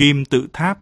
Kim tự tháp.